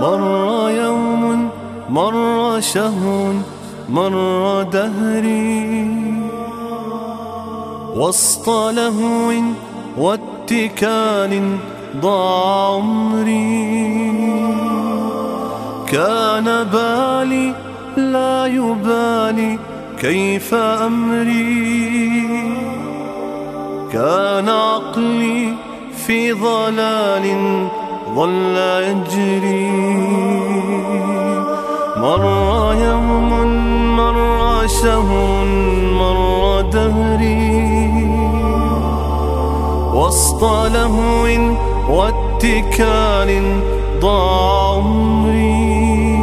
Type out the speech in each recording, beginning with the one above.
مر يوم مر شهر مر دهري وسط لهو واتكال ضاع عمري. كان بالي لا يبالي كيف أمري. كان عقلي في ضلال ظل يجري. مر يوم مر شهر مر دهري وسط لهو واتكال ضاع عمري.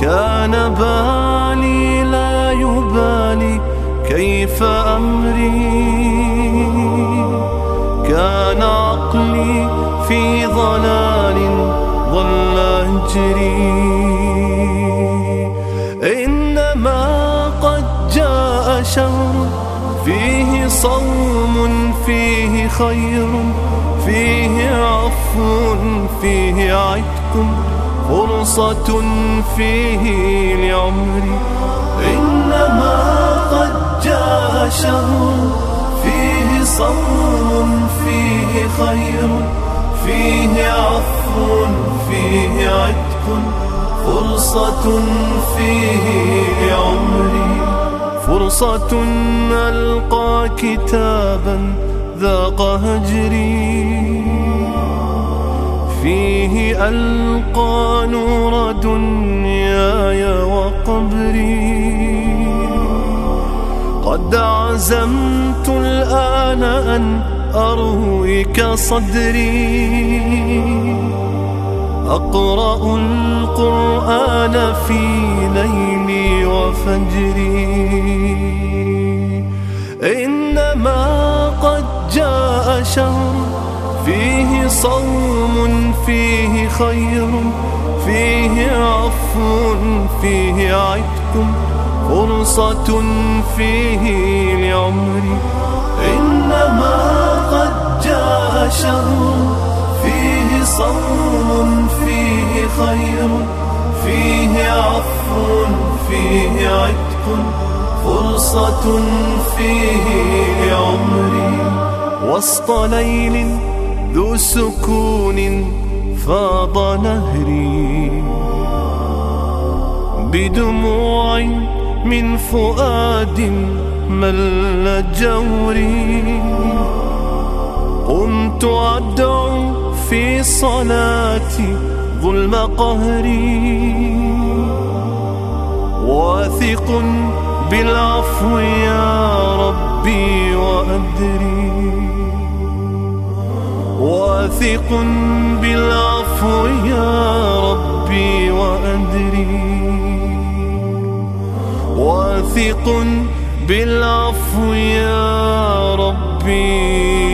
كان بالي لا يبالي كيف أمري. كان عقلي في ضلال ظل يجري إنما قد جاء شهر فيه صوم فيه خير فيه عفو فيه عتق فرصة فيه لعمري إنما قد جاء شهر فيه صوم خير فيه عفو فيه عتق فرصة فيه لعمري فرصة ألقى كتابا ذاق هجري. فيه ألقى نور دنياي وقبري. قد عزمت الآن أن أرويك صدري. أقرأ القرآن في ليلي وفجري. إنما قد جاء شهر فيه صوم فيه خير فيه عفو فيه عتق فرصة فيه لعمري. إنما جاء شهر فيه صوم فيه خير فيه عفو فيه عتق. فرصة فيه لعمري وسط ليل ذو سكون فاض نهري بدموع من فؤاد مل جوري. أدعو في صلاتي ظلم قهري. واثق بالعفو يا ربي وأدري. واثق بالعفو يا ربي وأدري. واثق بالعفو يا ربي